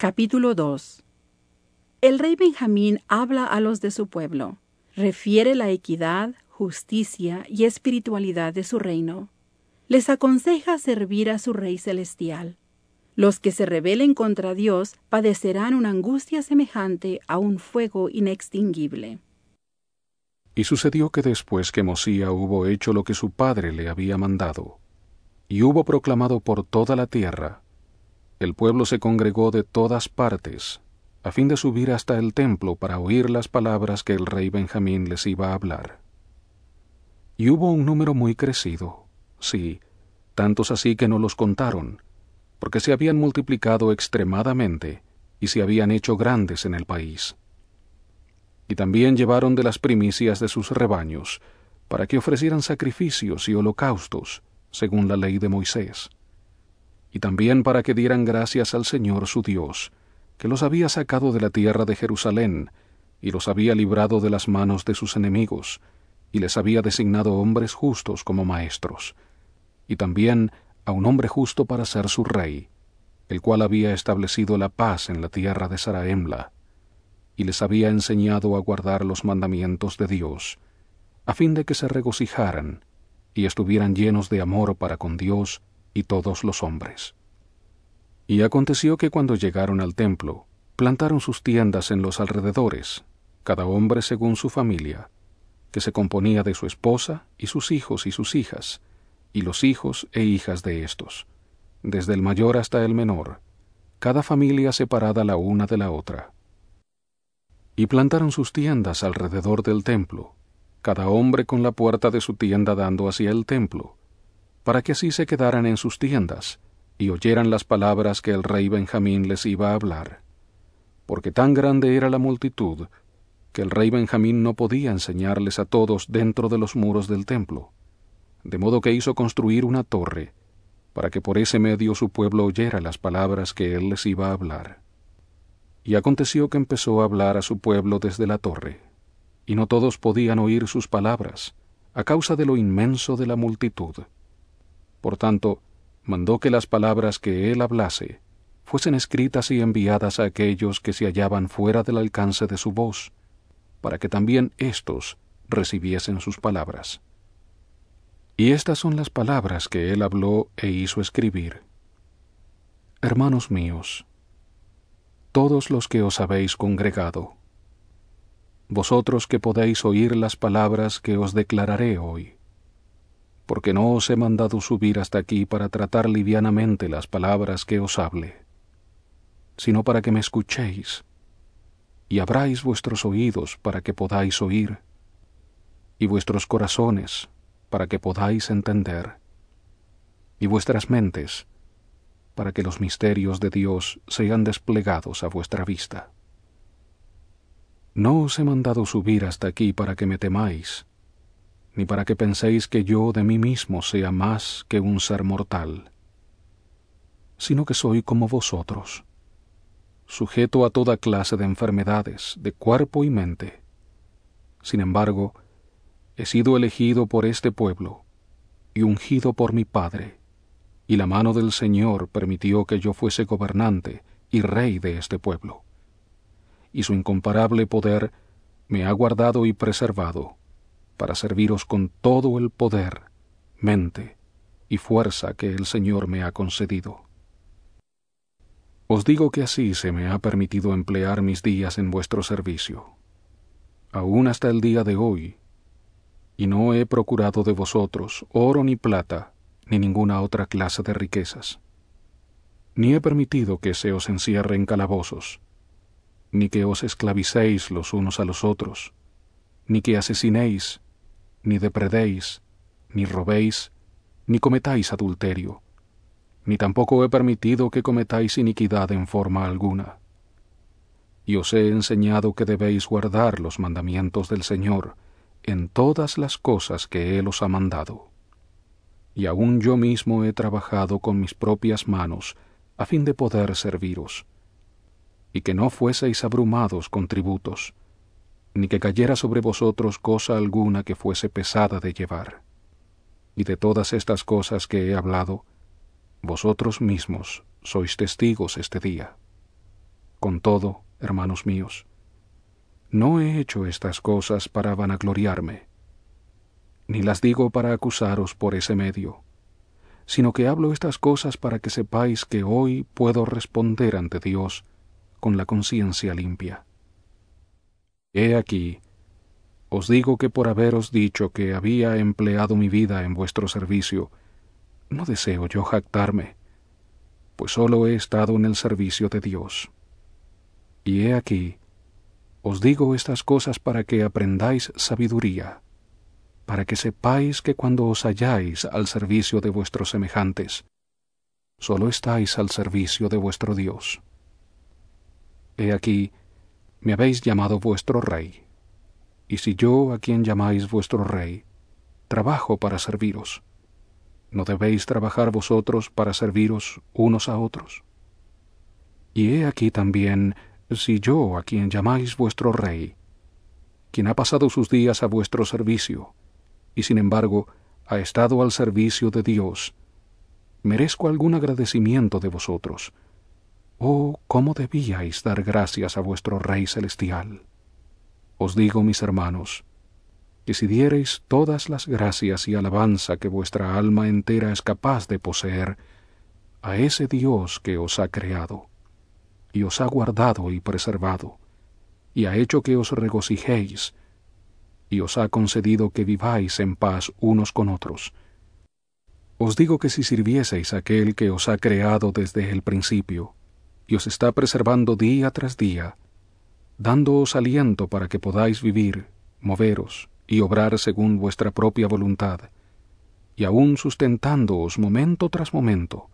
Capítulo 2 El rey Benjamín habla a los de su pueblo, refiere la equidad, justicia y espiritualidad de su reino. Les aconseja servir a su Rey Celestial. Los que se rebelen contra Dios padecerán una angustia semejante a un fuego inextinguible. Y sucedió que después que Mosía hubo hecho lo que su padre le había mandado, y hubo proclamado por toda la tierra, el pueblo se congregó de todas partes, a fin de subir hasta el templo para oír las palabras que el rey Benjamín les iba a hablar. Y hubo un número muy crecido, sí, tantos así que no los contaron, porque se habían multiplicado extremadamente y se habían hecho grandes en el país. Y también llevaron de las primicias de sus rebaños, para que ofrecieran sacrificios y holocaustos, según la ley de Moisés y también para que dieran gracias al Señor su Dios, que los había sacado de la tierra de Jerusalén, y los había librado de las manos de sus enemigos, y les había designado hombres justos como maestros, y también a un hombre justo para ser su rey, el cual había establecido la paz en la tierra de Saraemla, y les había enseñado a guardar los mandamientos de Dios, a fin de que se regocijaran y estuvieran llenos de amor para con Dios y todos los hombres. Y aconteció que cuando llegaron al templo, plantaron sus tiendas en los alrededores, cada hombre según su familia, que se componía de su esposa y sus hijos y sus hijas, y los hijos e hijas de éstos, desde el mayor hasta el menor, cada familia separada la una de la otra. Y plantaron sus tiendas alrededor del templo, cada hombre con la puerta de su tienda dando hacia el templo, para que así se quedaran en sus tiendas y oyeran las palabras que el rey Benjamín les iba a hablar. Porque tan grande era la multitud, que el rey Benjamín no podía enseñarles a todos dentro de los muros del templo, de modo que hizo construir una torre, para que por ese medio su pueblo oyera las palabras que él les iba a hablar. Y aconteció que empezó a hablar a su pueblo desde la torre, y no todos podían oír sus palabras, a causa de lo inmenso de la multitud. Por tanto, mandó que las palabras que él hablase fuesen escritas y enviadas a aquellos que se hallaban fuera del alcance de su voz, para que también éstos recibiesen sus palabras. Y estas son las palabras que él habló e hizo escribir. Hermanos míos, todos los que os habéis congregado, vosotros que podéis oír las palabras que os declararé hoy, porque no os he mandado subir hasta aquí para tratar livianamente las palabras que os hable, sino para que me escuchéis, y abráis vuestros oídos para que podáis oír, y vuestros corazones para que podáis entender, y vuestras mentes para que los misterios de Dios sean desplegados a vuestra vista. No os he mandado subir hasta aquí para que me temáis, ni para que penséis que yo de mí mismo sea más que un ser mortal, sino que soy como vosotros, sujeto a toda clase de enfermedades de cuerpo y mente. Sin embargo, he sido elegido por este pueblo y ungido por mi Padre, y la mano del Señor permitió que yo fuese gobernante y rey de este pueblo. Y su incomparable poder me ha guardado y preservado para serviros con todo el poder, mente y fuerza que el Señor me ha concedido. Os digo que así se me ha permitido emplear mis días en vuestro servicio, aún hasta el día de hoy, y no he procurado de vosotros oro ni plata, ni ninguna otra clase de riquezas. Ni he permitido que se os encierre en calabozos, ni que os esclavicéis los unos a los otros, ni que asesinéis, ni depredéis, ni robéis, ni cometáis adulterio, ni tampoco he permitido que cometáis iniquidad en forma alguna. Y os he enseñado que debéis guardar los mandamientos del Señor en todas las cosas que Él os ha mandado. Y aun yo mismo he trabajado con mis propias manos a fin de poder serviros, y que no fueseis abrumados con tributos, ni que cayera sobre vosotros cosa alguna que fuese pesada de llevar. Y de todas estas cosas que he hablado, vosotros mismos sois testigos este día. Con todo, hermanos míos, no he hecho estas cosas para vanagloriarme, ni las digo para acusaros por ese medio, sino que hablo estas cosas para que sepáis que hoy puedo responder ante Dios con la conciencia limpia. He aquí, os digo que por haberos dicho que había empleado mi vida en vuestro servicio, no deseo yo jactarme, pues sólo he estado en el servicio de Dios. Y he aquí, os digo estas cosas para que aprendáis sabiduría, para que sepáis que cuando os halláis al servicio de vuestros semejantes, sólo estáis al servicio de vuestro Dios. He aquí, me habéis llamado vuestro Rey, y si yo, a quien llamáis vuestro Rey, trabajo para serviros, ¿no debéis trabajar vosotros para serviros unos a otros? Y he aquí también, si yo, a quien llamáis vuestro Rey, quien ha pasado sus días a vuestro servicio, y sin embargo ha estado al servicio de Dios, merezco algún agradecimiento de vosotros, Oh, cómo debíais dar gracias a vuestro Rey Celestial. Os digo, mis hermanos, que si diereis todas las gracias y alabanza que vuestra alma entera es capaz de poseer a ese Dios que os ha creado, y os ha guardado y preservado, y ha hecho que os regocijéis, y os ha concedido que viváis en paz unos con otros, os digo que si sirvieseis a aquel que os ha creado desde el principio, y os está preservando día tras día, dándoos aliento para que podáis vivir, moveros y obrar según vuestra propia voluntad, y aún sustentándoos momento tras momento.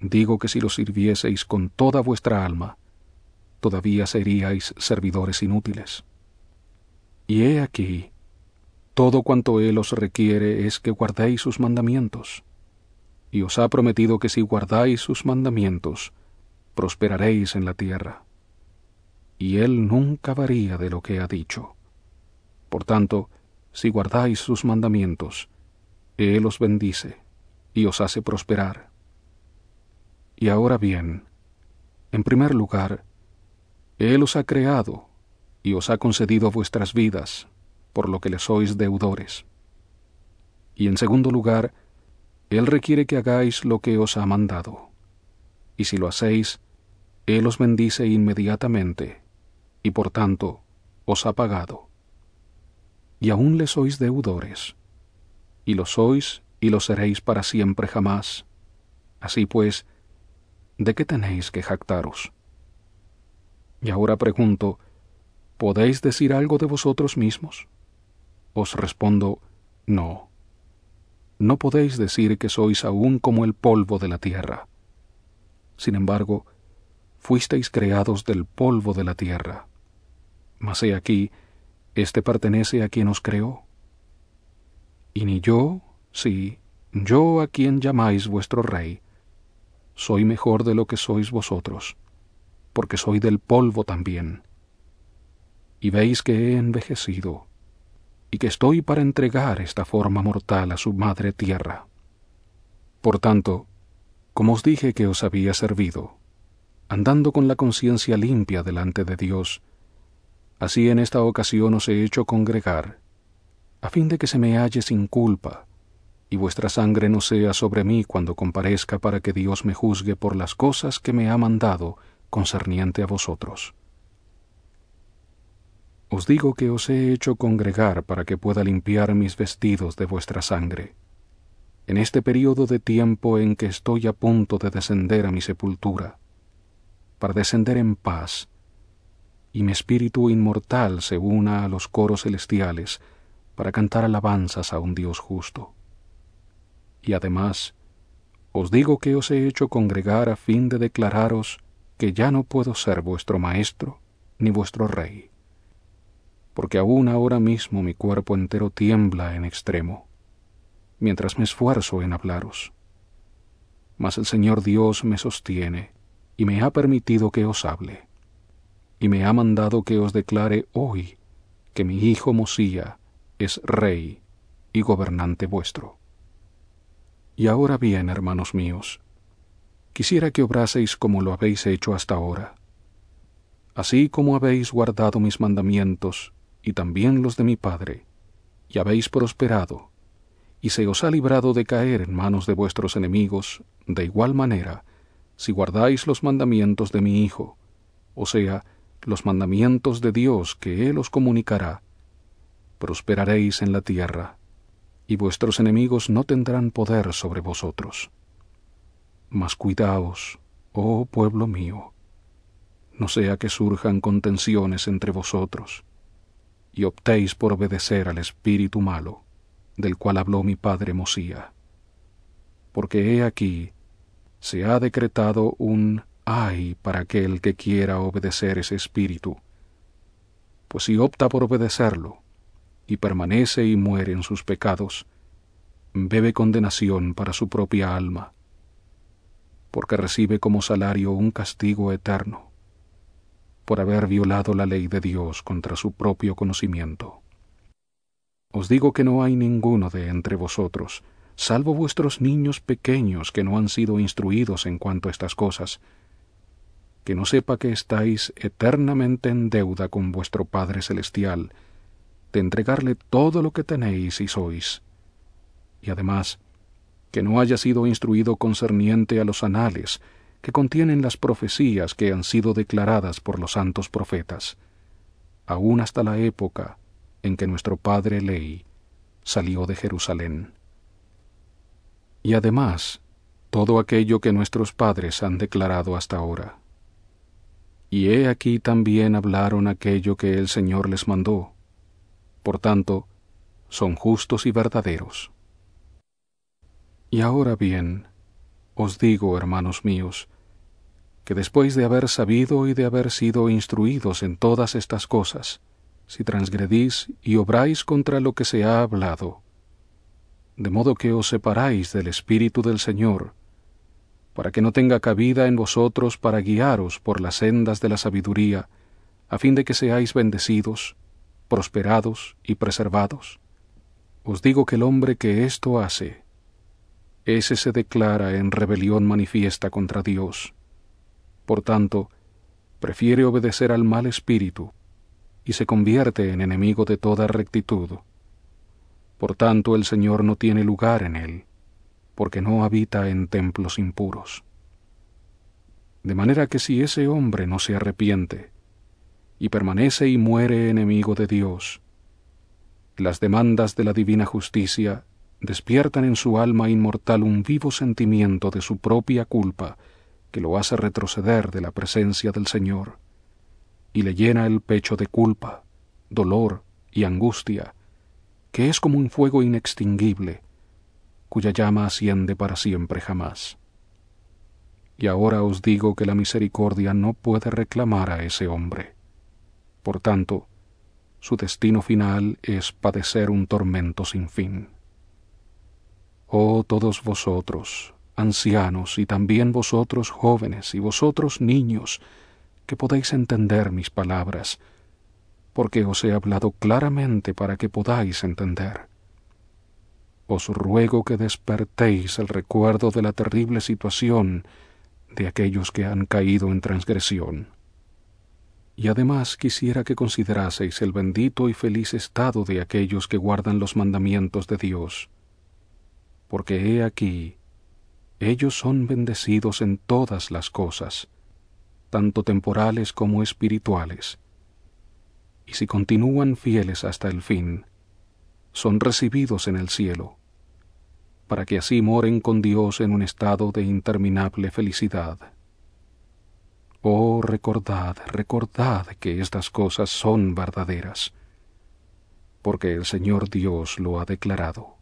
Digo que si lo sirvieseis con toda vuestra alma, todavía seríais servidores inútiles. Y he aquí, todo cuanto Él os requiere es que guardéis sus mandamientos, y os ha prometido que si guardáis sus mandamientos, prosperaréis en la tierra. Y Él nunca varía de lo que ha dicho. Por tanto, si guardáis sus mandamientos, Él os bendice y os hace prosperar. Y ahora bien, en primer lugar, Él os ha creado y os ha concedido vuestras vidas, por lo que le sois deudores. Y en segundo lugar, Él requiere que hagáis lo que os ha mandado. Y si lo hacéis, él os bendice inmediatamente, y por tanto os ha pagado. Y aún le sois deudores, y lo sois y lo seréis para siempre jamás. Así pues, ¿de qué tenéis que jactaros? Y ahora pregunto, ¿podéis decir algo de vosotros mismos? Os respondo, no. No podéis decir que sois aún como el polvo de la tierra. Sin embargo, fuisteis creados del polvo de la tierra. Mas he aquí, éste pertenece a quien os creó. Y ni yo, sí, yo a quien llamáis vuestro rey, soy mejor de lo que sois vosotros, porque soy del polvo también. Y veis que he envejecido, y que estoy para entregar esta forma mortal a su madre tierra. Por tanto, como os dije que os había servido, andando con la conciencia limpia delante de Dios. Así en esta ocasión os he hecho congregar, a fin de que se me halle sin culpa, y vuestra sangre no sea sobre mí cuando comparezca para que Dios me juzgue por las cosas que me ha mandado concerniente a vosotros. Os digo que os he hecho congregar para que pueda limpiar mis vestidos de vuestra sangre. En este período de tiempo en que estoy a punto de descender a mi sepultura, para descender en paz, y mi espíritu inmortal se una a los coros celestiales para cantar alabanzas a un Dios justo. Y además, os digo que os he hecho congregar a fin de declararos que ya no puedo ser vuestro maestro ni vuestro rey, porque aún ahora mismo mi cuerpo entero tiembla en extremo, mientras me esfuerzo en hablaros. Mas el Señor Dios me sostiene, y me ha permitido que os hable, y me ha mandado que os declare hoy que mi hijo Mosía es rey y gobernante vuestro. Y ahora bien, hermanos míos, quisiera que obraseis como lo habéis hecho hasta ahora, así como habéis guardado mis mandamientos y también los de mi Padre, y habéis prosperado, y se os ha librado de caer en manos de vuestros enemigos, de igual manera, si guardáis los mandamientos de mi Hijo, o sea, los mandamientos de Dios que Él os comunicará, prosperaréis en la tierra, y vuestros enemigos no tendrán poder sobre vosotros. Mas cuidaos, oh pueblo mío, no sea que surjan contenciones entre vosotros, y optéis por obedecer al espíritu malo, del cual habló mi padre Mosía. Porque he aquí, se ha decretado un ay para aquel que quiera obedecer ese espíritu, pues si opta por obedecerlo, y permanece y muere en sus pecados, bebe condenación para su propia alma, porque recibe como salario un castigo eterno por haber violado la ley de Dios contra su propio conocimiento. Os digo que no hay ninguno de entre vosotros, salvo vuestros niños pequeños que no han sido instruidos en cuanto a estas cosas, que no sepa que estáis eternamente en deuda con vuestro Padre Celestial, de entregarle todo lo que tenéis y sois, y además que no haya sido instruido concerniente a los anales, que contienen las profecías que han sido declaradas por los santos profetas, aún hasta la época en que nuestro padre Ley salió de Jerusalén. Y además, todo aquello que nuestros padres han declarado hasta ahora. Y he aquí también hablaron aquello que el Señor les mandó. Por tanto, son justos y verdaderos. Y ahora bien, os digo, hermanos míos, que después de haber sabido y de haber sido instruidos en todas estas cosas, si transgredís y obráis contra lo que se ha hablado, de modo que os separáis del Espíritu del Señor, para que no tenga cabida en vosotros para guiaros por las sendas de la sabiduría, a fin de que seáis bendecidos, prosperados y preservados. Os digo que el hombre que esto hace, ese se declara en rebelión manifiesta contra Dios. Por tanto, prefiere obedecer al mal espíritu y se convierte en enemigo de toda rectitud. Por tanto, el Señor no tiene lugar en él, porque no habita en templos impuros. De manera que si ese hombre no se arrepiente y permanece y muere enemigo de Dios, las demandas de la divina justicia despiertan en su alma inmortal un vivo sentimiento de su propia culpa que lo hace retroceder de la presencia del Señor, y le llena el pecho de culpa, dolor y angustia, que es como un fuego inextinguible, cuya llama asciende para siempre jamás. Y ahora os digo que la misericordia no puede reclamar a ese hombre. Por tanto, su destino final es padecer un tormento sin fin. Oh todos vosotros, ancianos, y también vosotros jóvenes, y vosotros niños, que podéis entender mis palabras, porque os he hablado claramente para que podáis entender. Os ruego que despertéis el recuerdo de la terrible situación de aquellos que han caído en transgresión. Y además quisiera que consideraseis el bendito y feliz estado de aquellos que guardan los mandamientos de Dios porque he aquí, ellos son bendecidos en todas las cosas, tanto temporales como espirituales, y si continúan fieles hasta el fin, son recibidos en el cielo, para que así moren con Dios en un estado de interminable felicidad. Oh, recordad, recordad que estas cosas son verdaderas, porque el Señor Dios lo ha declarado.